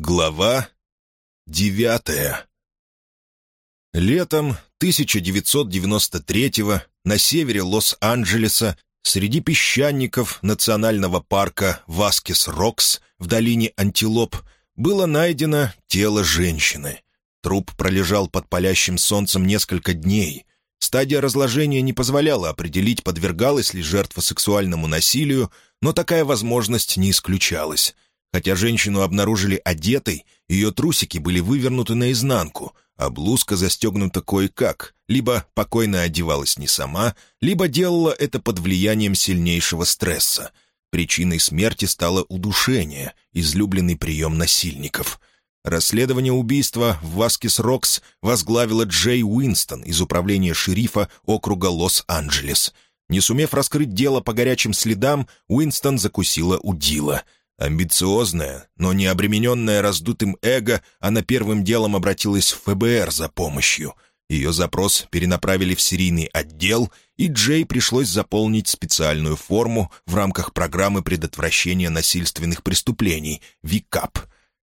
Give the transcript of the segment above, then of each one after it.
Глава девятая Летом 1993-го на севере Лос-Анджелеса среди песчаников национального парка Васкес-Рокс в долине Антилоп было найдено тело женщины. Труп пролежал под палящим солнцем несколько дней. Стадия разложения не позволяла определить, подвергалась ли жертва сексуальному насилию, но такая возможность не исключалась — Хотя женщину обнаружили одетой, ее трусики были вывернуты наизнанку, а блузка застегнута кое-как, либо покойная одевалась не сама, либо делала это под влиянием сильнейшего стресса. Причиной смерти стало удушение, излюбленный прием насильников. Расследование убийства в Васкис-Рокс возглавила Джей Уинстон из управления шерифа округа Лос-Анджелес. Не сумев раскрыть дело по горячим следам, Уинстон закусила удила — Амбициозная, но не обремененная раздутым эго, она первым делом обратилась в ФБР за помощью. Ее запрос перенаправили в серийный отдел, и Джей пришлось заполнить специальную форму в рамках программы предотвращения насильственных преступлений «ВИКАП».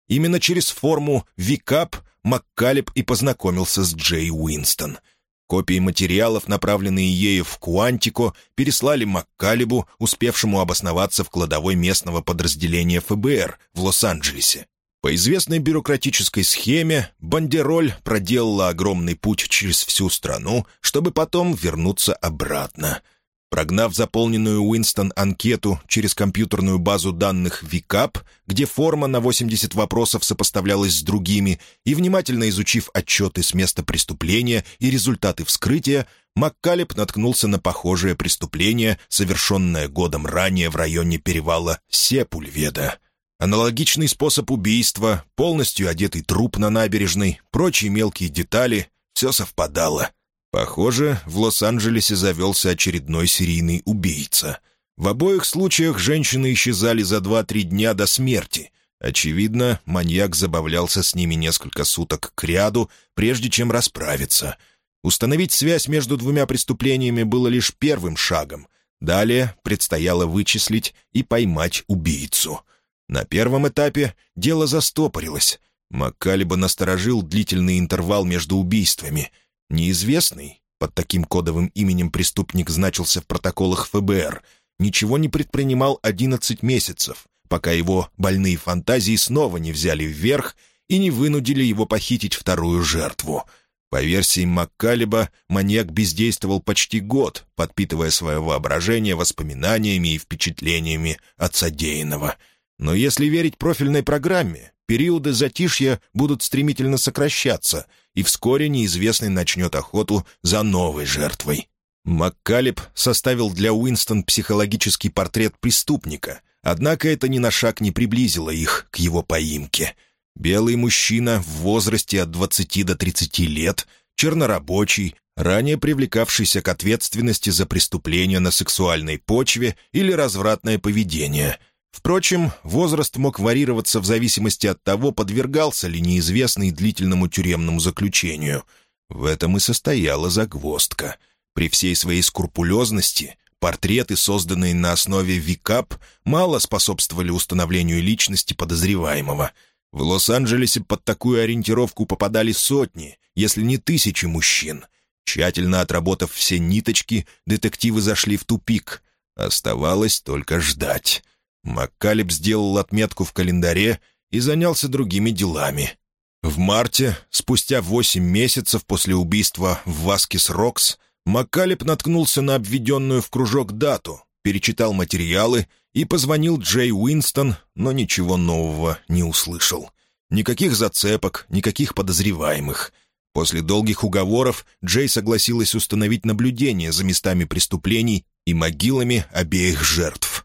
Именно через форму «ВИКАП» Маккалеб и познакомился с Джей Уинстон — Копии материалов, направленные ею в Куантико, переслали Маккалебу, успевшему обосноваться в кладовой местного подразделения ФБР в Лос-Анджелесе. По известной бюрократической схеме, Бандероль проделала огромный путь через всю страну, чтобы потом вернуться обратно — Прогнав заполненную Уинстон анкету через компьютерную базу данных ВИКАП, где форма на 80 вопросов сопоставлялась с другими, и внимательно изучив отчеты с места преступления и результаты вскрытия, Маккалеб наткнулся на похожее преступление, совершенное годом ранее в районе перевала Сепульведа. Аналогичный способ убийства, полностью одетый труп на набережной, прочие мелкие детали — все совпадало — Похоже, в Лос-Анджелесе завелся очередной серийный убийца. В обоих случаях женщины исчезали за два-три дня до смерти. Очевидно, маньяк забавлялся с ними несколько суток к ряду, прежде чем расправиться. Установить связь между двумя преступлениями было лишь первым шагом. Далее предстояло вычислить и поймать убийцу. На первом этапе дело застопорилось. Маккалиба насторожил длительный интервал между убийствами — Неизвестный, под таким кодовым именем преступник значился в протоколах ФБР, ничего не предпринимал 11 месяцев, пока его больные фантазии снова не взяли вверх и не вынудили его похитить вторую жертву. По версии Маккалеба, маньяк бездействовал почти год, подпитывая свое воображение воспоминаниями и впечатлениями от содеянного. Но если верить профильной программе, периоды затишья будут стремительно сокращаться — и вскоре неизвестный начнет охоту за новой жертвой. Маккалеб составил для Уинстон психологический портрет преступника, однако это ни на шаг не приблизило их к его поимке. Белый мужчина в возрасте от 20 до 30 лет, чернорабочий, ранее привлекавшийся к ответственности за преступления на сексуальной почве или развратное поведение — Впрочем, возраст мог варьироваться в зависимости от того, подвергался ли неизвестный длительному тюремному заключению. В этом и состояла загвоздка. При всей своей скрупулезности портреты, созданные на основе ВИКАП, мало способствовали установлению личности подозреваемого. В Лос-Анджелесе под такую ориентировку попадали сотни, если не тысячи мужчин. Тщательно отработав все ниточки, детективы зашли в тупик. Оставалось только ждать. Маккалеб сделал отметку в календаре и занялся другими делами. В марте, спустя восемь месяцев после убийства в Васкис-Рокс, Маккалеб наткнулся на обведенную в кружок дату, перечитал материалы и позвонил Джей Уинстон, но ничего нового не услышал. Никаких зацепок, никаких подозреваемых. После долгих уговоров Джей согласилась установить наблюдение за местами преступлений и могилами обеих жертв.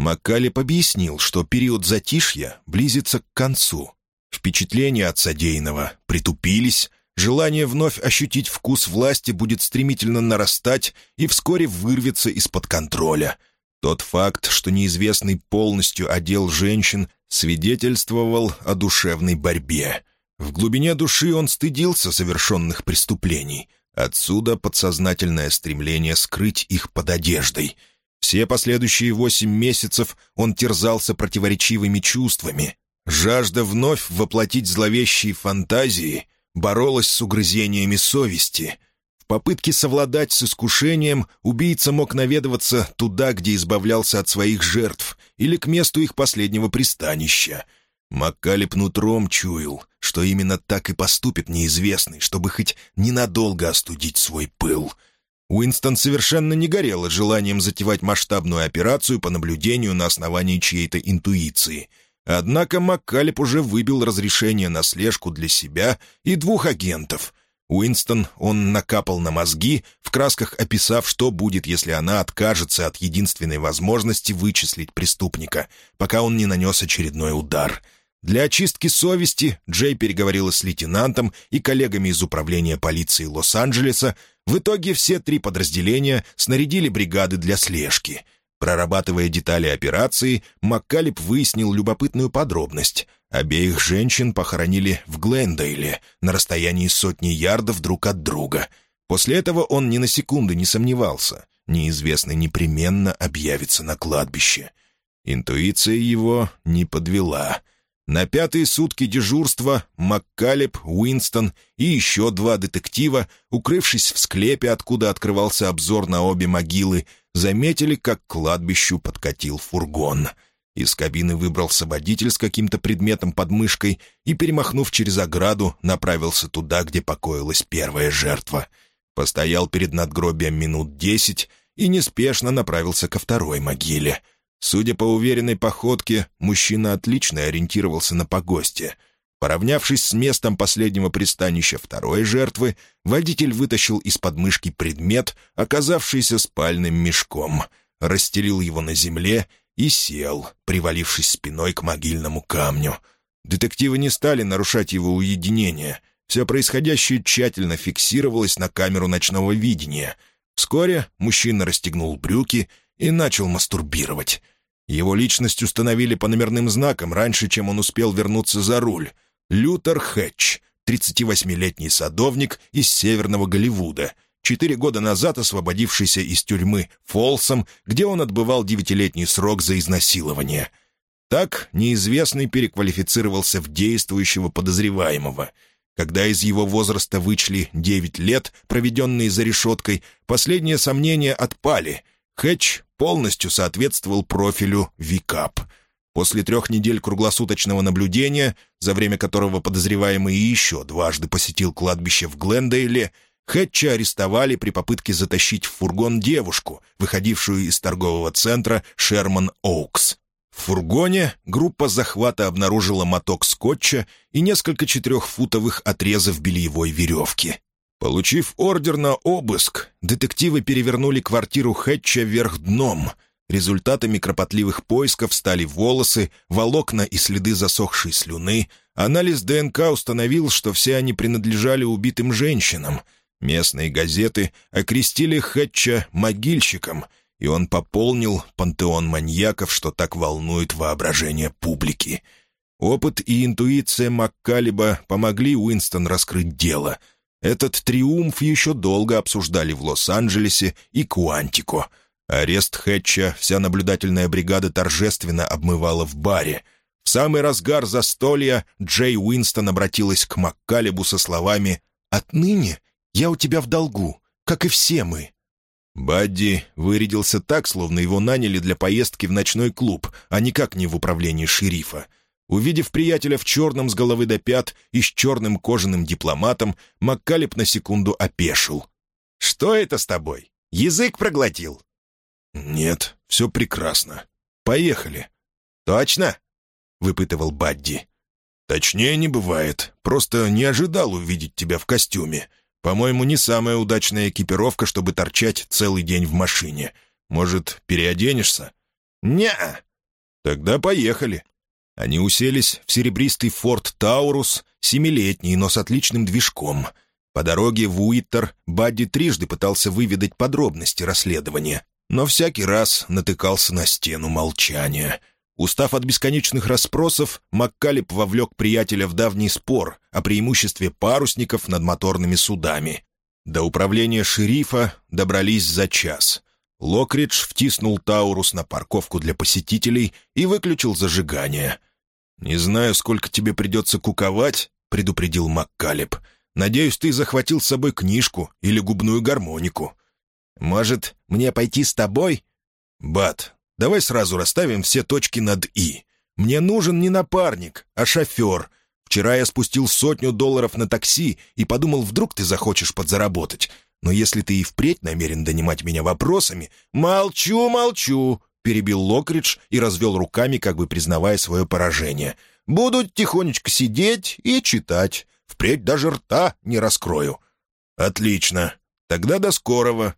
Маккалеб объяснил, что период затишья близится к концу. Впечатления от содеянного притупились, желание вновь ощутить вкус власти будет стремительно нарастать и вскоре вырвется из-под контроля. Тот факт, что неизвестный полностью одел женщин, свидетельствовал о душевной борьбе. В глубине души он стыдился совершенных преступлений. Отсюда подсознательное стремление скрыть их под одеждой — все последующие восемь месяцев он терзался противоречивыми чувствами. Жажда вновь воплотить зловещие фантазии боролась с угрызениями совести. В попытке совладать с искушением убийца мог наведываться туда, где избавлялся от своих жертв, или к месту их последнего пристанища. Маккалеб нутром чуял, что именно так и поступит неизвестный, чтобы хоть ненадолго остудить свой пыл. Уинстон совершенно не горело желанием затевать масштабную операцию по наблюдению на основании чьей-то интуиции — Однако Маккалеб уже выбил разрешение на слежку для себя и двух агентов. Уинстон он накапал на мозги, в красках описав, что будет, если она откажется от единственной возможности вычислить преступника, пока он не нанес очередной удар. Для очистки совести Джей переговорила с лейтенантом и коллегами из управления полиции Лос-Анджелеса. В итоге все три подразделения снарядили бригады для слежки — Прорабатывая детали операции, Маккалеб выяснил любопытную подробность. Обеих женщин похоронили в Глендейле, на расстоянии сотни ярдов друг от друга. После этого он ни на секунду не сомневался. Неизвестный непременно объявится на кладбище. Интуиция его не подвела. На пятые сутки дежурства Маккалеб, Уинстон и еще два детектива, укрывшись в склепе, откуда открывался обзор на обе могилы, заметили, как к кладбищу подкатил фургон. Из кабины выбрался водитель с каким-то предметом под мышкой и, перемахнув через ограду, направился туда, где покоилась первая жертва. Постоял перед надгробием минут десять и неспешно направился ко второй могиле. Судя по уверенной походке, мужчина отлично ориентировался на погосте — Поравнявшись с местом последнего пристанища второй жертвы, водитель вытащил из подмышки предмет, оказавшийся спальным мешком, расстелил его на земле и сел, привалившись спиной к могильному камню. Детективы не стали нарушать его уединение. Все происходящее тщательно фиксировалось на камеру ночного видения. Вскоре мужчина расстегнул брюки и начал мастурбировать. Его личность установили по номерным знакам раньше, чем он успел вернуться за руль — Лютер Хэтч, 38-летний садовник из Северного Голливуда, четыре года назад освободившийся из тюрьмы Фолсом, где он отбывал девятилетний срок за изнасилование. Так неизвестный переквалифицировался в действующего подозреваемого. Когда из его возраста вычли девять лет, проведенные за решеткой, последние сомнения отпали. Хэтч полностью соответствовал профилю «Викап». После трех недель круглосуточного наблюдения, за время которого подозреваемый еще дважды посетил кладбище в Глендейле, Хэтча арестовали при попытке затащить в фургон девушку, выходившую из торгового центра «Шерман Оукс». В фургоне группа захвата обнаружила моток скотча и несколько четырехфутовых отрезов бельевой веревки. Получив ордер на обыск, детективы перевернули квартиру Хэтча вверх дном — Результатами кропотливых поисков стали волосы, волокна и следы засохшей слюны. Анализ ДНК установил, что все они принадлежали убитым женщинам. Местные газеты окрестили Хэтча могильщиком, и он пополнил пантеон маньяков, что так волнует воображение публики. Опыт и интуиция Маккалиба помогли Уинстон раскрыть дело. Этот триумф еще долго обсуждали в Лос-Анджелесе и Куантико — Арест Хэтча вся наблюдательная бригада торжественно обмывала в баре. В самый разгар застолья Джей Уинстон обратилась к Маккалебу со словами «Отныне я у тебя в долгу, как и все мы». Бадди вырядился так, словно его наняли для поездки в ночной клуб, а никак не в управлении шерифа. Увидев приятеля в черном с головы до пят и с черным кожаным дипломатом, Маккалеб на секунду опешил. «Что это с тобой? Язык проглотил?» «Нет, все прекрасно. Поехали». «Точно?» — выпытывал Бадди. «Точнее не бывает. Просто не ожидал увидеть тебя в костюме. По-моему, не самая удачная экипировка, чтобы торчать целый день в машине. Может, переоденешься?» «Не-а». «Тогда поехали». Они уселись в серебристый «Форд Таурус», семилетний, но с отличным движком. По дороге в Уиттер Бадди трижды пытался выведать подробности расследования, но всякий раз натыкался на стену молчания. Устав от бесконечных расспросов, Маккалеб вовлек приятеля в давний спор о преимуществе парусников над моторными судами. До управления шерифа добрались за час. Локридж втиснул Таурус на парковку для посетителей и выключил зажигание. «Не знаю, сколько тебе придется куковать», — предупредил МакКалеб. «Надеюсь, ты захватил с собой книжку или губную гармонику». «Может, мне пойти с тобой?» «Бат, давай сразу расставим все точки над «и». Мне нужен не напарник, а шофер. Вчера я спустил сотню долларов на такси и подумал, вдруг ты захочешь подзаработать. Но если ты и впредь намерен донимать меня вопросами... «Молчу, молчу!» — перебил Локридж и развел руками, как бы признавая свое поражение. «Буду тихонечко сидеть и читать. Впредь даже рта не раскрою». «Отлично. Тогда до скорого».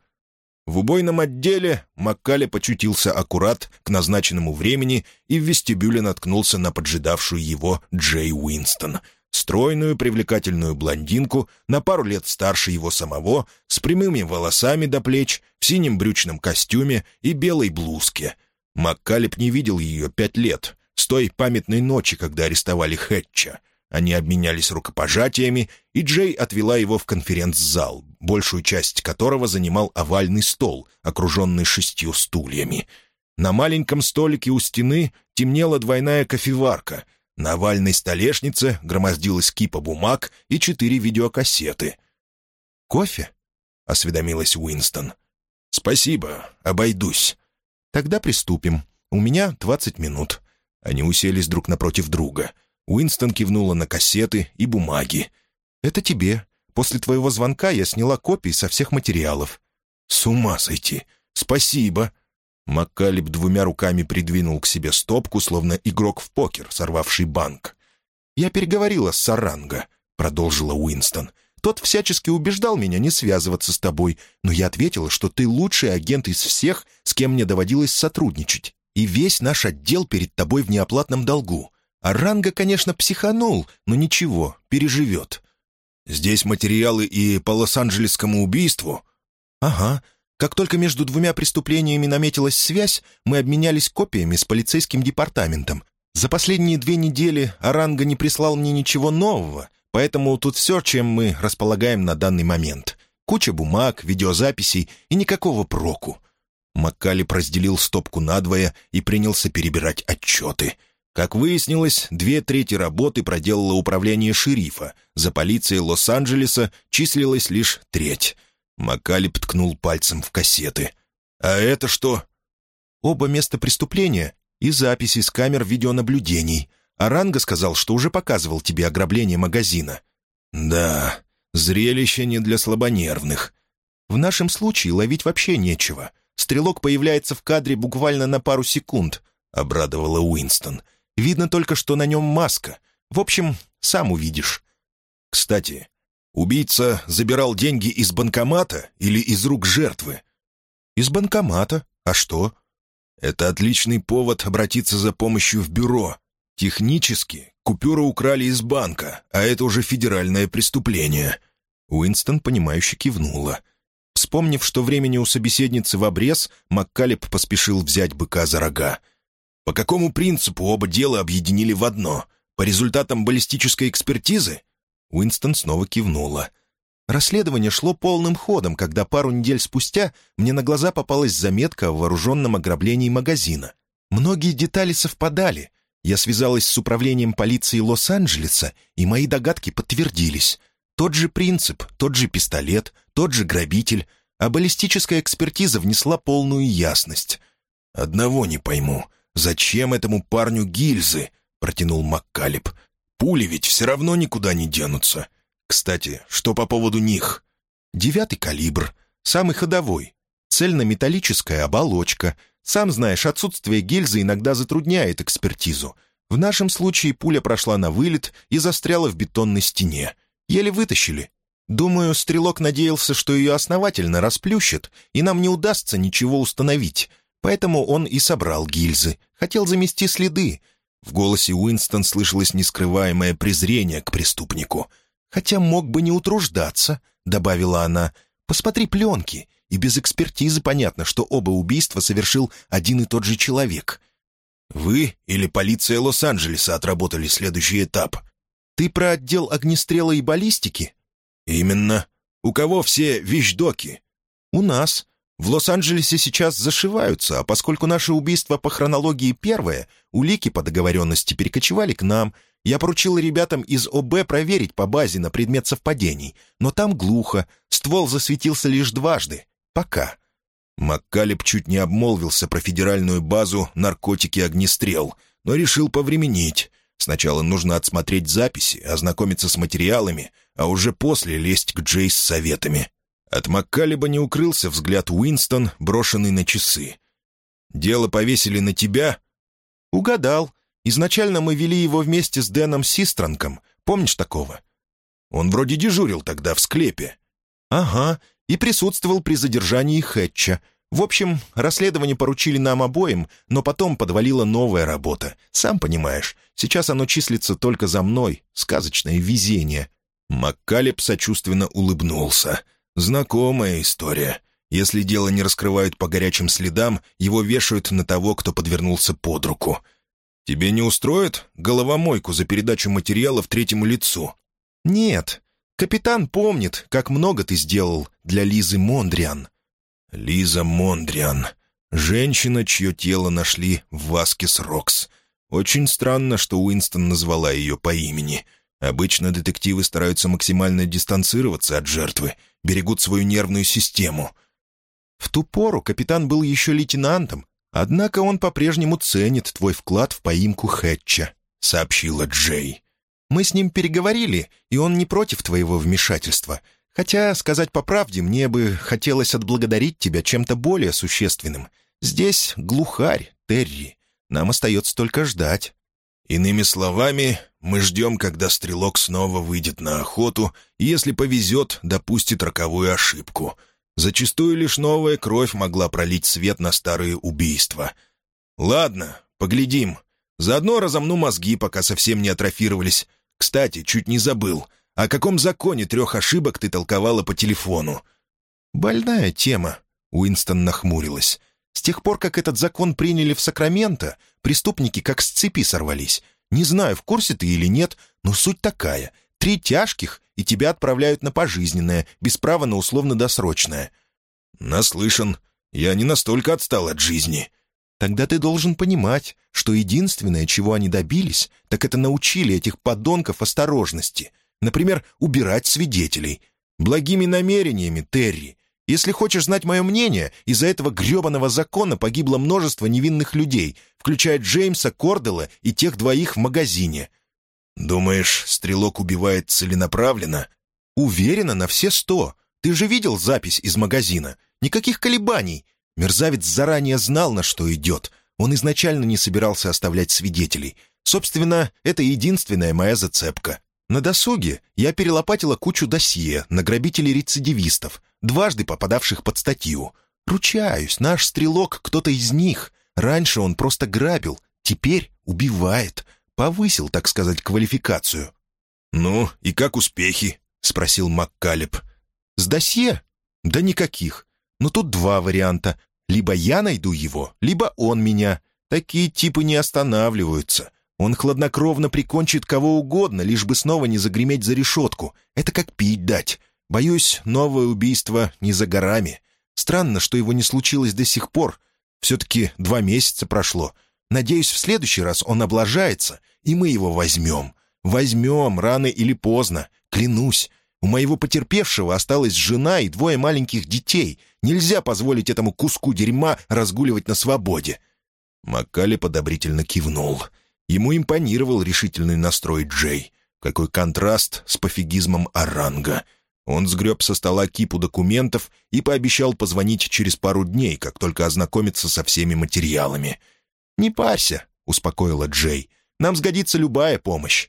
В убойном отделе Маккали почутился аккурат к назначенному времени и в вестибюле наткнулся на поджидавшую его Джей Уинстон — стройную привлекательную блондинку, на пару лет старше его самого, с прямыми волосами до плеч, в синем брючном костюме и белой блузке. Маккалеб не видел ее пять лет, с той памятной ночи, когда арестовали Хэтча. Они обменялись рукопожатиями, и Джей отвела его в конференц-зал, большую часть которого занимал овальный стол, окруженный шестью стульями. На маленьком столике у стены темнела двойная кофеварка — на овальной столешнице громоздилась кипа бумаг и четыре видеокассеты. «Кофе?» — осведомилась Уинстон. «Спасибо, обойдусь». «Тогда приступим. У меня двадцать минут». Они уселись друг напротив друга. Уинстон кивнула на кассеты и бумаги. «Это тебе. После твоего звонка я сняла копии со всех материалов». «С ума сойти! Спасибо!» Маккалеб двумя руками придвинул к себе стопку, словно игрок в покер, сорвавший банк. «Я переговорила с Саранго», — продолжила Уинстон. «Тот всячески убеждал меня не связываться с тобой, но я ответила, что ты лучший агент из всех, с кем мне доводилось сотрудничать, и весь наш отдел перед тобой в неоплатном долгу. А Ранго, конечно, психанул, но ничего, переживет». «Здесь материалы и по Лос-Анджелесскому убийству?» «Ага, как только между двумя преступлениями наметилась связь, мы обменялись копиями с полицейским департаментом. За последние две недели Аранга не прислал мне ничего нового, поэтому тут все, чем мы располагаем на данный момент. Куча бумаг, видеозаписей и никакого проку. Маккалип разделил стопку надвое и принялся перебирать отчеты. Как выяснилось, две трети работы проделало управление шерифа. За полицией Лос-Анджелеса числилась лишь треть — Макалип ткнул пальцем в кассеты. «А это что?» «Оба места преступления и записи с камер видеонаблюдений. Аранга сказал, что уже показывал тебе ограбление магазина». «Да, зрелище не для слабонервных. В нашем случае ловить вообще нечего. Стрелок появляется в кадре буквально на пару секунд», — обрадовала Уинстон. «Видно только, что на нем маска. В общем, сам увидишь». «Кстати, Убийца забирал деньги из банкомата или из рук жертвы? Из банкомата. А что? Это отличный повод обратиться за помощью в бюро. Технически купюры украли из банка, а это уже федеральное преступление. Уинстон, понимающе кивнула. Вспомнив, что времени у собеседницы в обрез, Маккалеб поспешил взять быка за рога. По какому принципу оба дела объединили в одно? По результатам баллистической экспертизы? Уинстон снова кивнула. Расследование шло полным ходом, когда пару недель спустя мне на глаза попалась заметка о вооруженном ограблении магазина. Многие детали совпадали. Я связалась с управлением полиции Лос-Анджелеса, и мои догадки подтвердились. Тот же принцип, тот же пистолет, тот же грабитель, а баллистическая экспертиза внесла полную ясность. «Одного не пойму. Зачем этому парню гильзы?» — протянул Маккалеб. Пули ведь все равно никуда не денутся. Кстати, что по поводу них? Девятый калибр, самый ходовой. Цельнометаллическая оболочка. Сам знаешь, отсутствие гильзы иногда затрудняет экспертизу. В нашем случае пуля прошла на вылет и застряла в бетонной стене. Еле вытащили. Думаю, стрелок надеялся, что ее основательно расплющит, и нам не удастся ничего установить. Поэтому он и собрал гильзы. Хотел замести следы, в голосе Уинстон слышалось нескрываемое презрение к преступнику. «Хотя мог бы не утруждаться», — добавила она. «Посмотри пленки, и без экспертизы понятно, что оба убийства совершил один и тот же человек». «Вы или полиция Лос-Анджелеса отработали следующий этап?» «Ты про отдел огнестрела и баллистики?» «Именно. У кого все вещдоки?» «У нас. В Лос-Анджелесе сейчас зашиваются, а поскольку наше убийство по хронологии первое, улики по договоренности перекочевали к нам. Я поручил ребятам из ОБ проверить по базе на предмет совпадений, но там глухо, ствол засветился лишь дважды. Пока. Маккалеб чуть не обмолвился про федеральную базу «Наркотики-огнестрел», но решил повременить. Сначала нужно отсмотреть записи, ознакомиться с материалами, а уже после лезть к Джей с советами. От Маккалеба не укрылся взгляд Уинстон, брошенный на часы. «Дело повесили на тебя?» «Угадал. Изначально мы вели его вместе с Дэном Систранком. Помнишь такого?» «Он вроде дежурил тогда в склепе». «Ага, и присутствовал при задержании Хэтча. В общем, расследование поручили нам обоим, но потом подвалила новая работа. Сам понимаешь, сейчас оно числится только за мной. Сказочное везение». Маккалеб сочувственно улыбнулся. Знакомая история. Если дело не раскрывают по горячим следам, его вешают на того, кто подвернулся под руку. Тебе не устроит головомойку за передачу материалов третьему лицу? Нет. Капитан помнит, как много ты сделал для Лизы Мондриан. Лиза Мондриан. Женщина, чье тело нашли в Васкес Рокс. Очень странно, что Уинстон назвала ее по имени — Обычно детективы стараются максимально дистанцироваться от жертвы, берегут свою нервную систему. В ту пору капитан был еще лейтенантом, однако он по-прежнему ценит твой вклад в поимку Хэтча», — сообщила Джей. «Мы с ним переговорили, и он не против твоего вмешательства. Хотя, сказать по правде, мне бы хотелось отблагодарить тебя чем-то более существенным. Здесь глухарь, Терри. Нам остается только ждать». Иными словами, мы ждем, когда стрелок снова выйдет на охоту и, если повезет, допустит роковую ошибку. Зачастую лишь новая кровь могла пролить свет на старые убийства. Ладно, поглядим. Заодно разомну мозги, пока совсем не атрофировались. Кстати, чуть не забыл. О каком законе трех ошибок ты толковала по телефону? «Больная тема», — Уинстон нахмурилась. С тех пор, как этот закон приняли в Сакраменто, преступники как с цепи сорвались. Не знаю, в курсе ты или нет, но суть такая. Три тяжких, и тебя отправляют на пожизненное, без права на условно-досрочное». «Наслышан. Я не настолько отстал от жизни». «Тогда ты должен понимать, что единственное, чего они добились, так это научили этих подонков осторожности. Например, убирать свидетелей. Благими намерениями, Терри. Если хочешь знать мое мнение, из-за этого гребаного закона погибло множество невинных людей, включая Джеймса Кордела и тех двоих в магазине. Думаешь, стрелок убивает целенаправленно? Уверена на все сто. Ты же видел запись из магазина. Никаких колебаний. Мерзавец заранее знал, на что идет. Он изначально не собирался оставлять свидетелей. Собственно, это единственная моя зацепка. На досуге я перелопатила кучу досье на грабителей-рецидивистов, дважды попадавших под статью. Ручаюсь, наш стрелок кто-то из них. Раньше он просто грабил, теперь убивает. Повысил, так сказать, квалификацию. «Ну, и как успехи?» — спросил Маккалеб. «С досье? Да никаких. Но тут два варианта. Либо я найду его, либо он меня. Такие типы не останавливаются. Он хладнокровно прикончит кого угодно, лишь бы снова не загреметь за решетку. Это как пить дать. Боюсь, новое убийство не за горами. Странно, что его не случилось до сих пор. Все-таки два месяца прошло. Надеюсь, в следующий раз он облажается, и мы его возьмем. Возьмем, рано или поздно, клянусь. У моего потерпевшего осталась жена и двое маленьких детей. Нельзя позволить этому куску дерьма разгуливать на свободе». Маккали подобрительно кивнул. Ему импонировал решительный настрой Джей. Какой контраст с пофигизмом Оранга — он сгреб со стола кипу документов и пообещал позвонить через пару дней, как только ознакомится со всеми материалами. «Не парься», — успокоила Джей. «Нам сгодится любая помощь».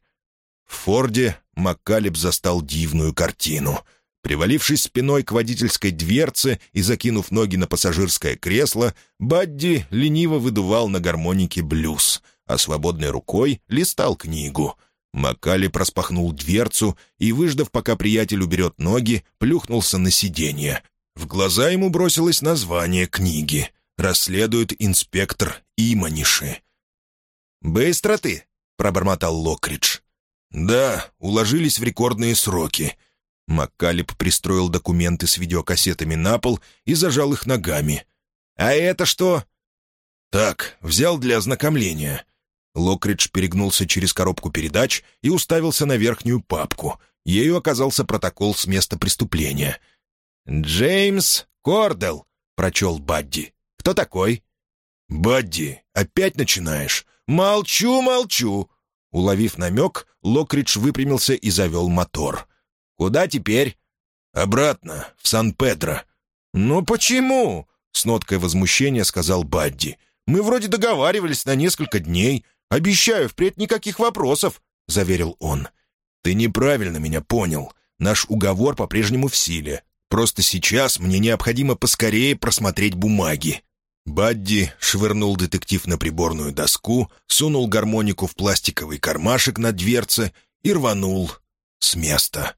В Форде Маккалеб застал дивную картину. Привалившись спиной к водительской дверце и закинув ноги на пассажирское кресло, Бадди лениво выдувал на гармонике блюз, а свободной рукой листал книгу — Макали проспахнул дверцу и, выждав, пока приятель уберет ноги, плюхнулся на сиденье. В глаза ему бросилось название книги. «Расследует инспектор Иманиши». «Быстро ты!» — пробормотал Локридж. «Да, уложились в рекордные сроки. Маккалеб пристроил документы с видеокассетами на пол и зажал их ногами. «А это что?» «Так, взял для ознакомления». Локридж перегнулся через коробку передач и уставился на верхнюю папку. Ею оказался протокол с места преступления. «Джеймс Кордел», — прочел Бадди. «Кто такой?» «Бадди, опять начинаешь?» «Молчу, молчу!» Уловив намек, Локридж выпрямился и завел мотор. «Куда теперь?» «Обратно, в Сан-Педро». «Ну почему?» — с ноткой возмущения сказал Бадди. «Мы вроде договаривались на несколько дней. Обещаю, впредь никаких вопросов», — заверил он. «Ты неправильно меня понял. Наш уговор по-прежнему в силе. Просто сейчас мне необходимо поскорее просмотреть бумаги». Бадди швырнул детектив на приборную доску, сунул гармонику в пластиковый кармашек на дверце и рванул с места.